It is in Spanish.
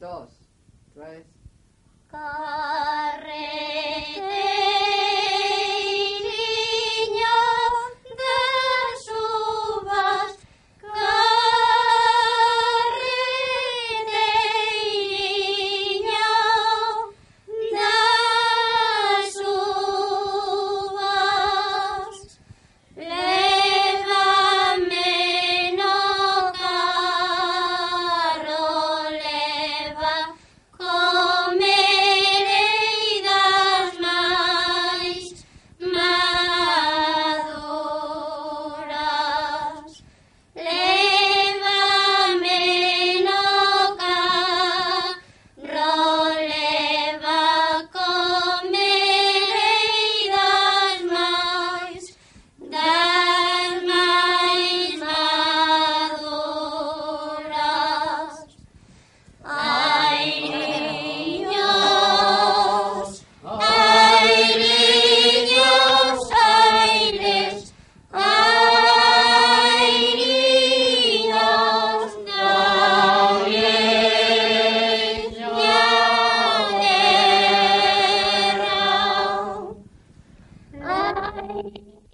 Dos, tres. Carretera Jehovah. Bye.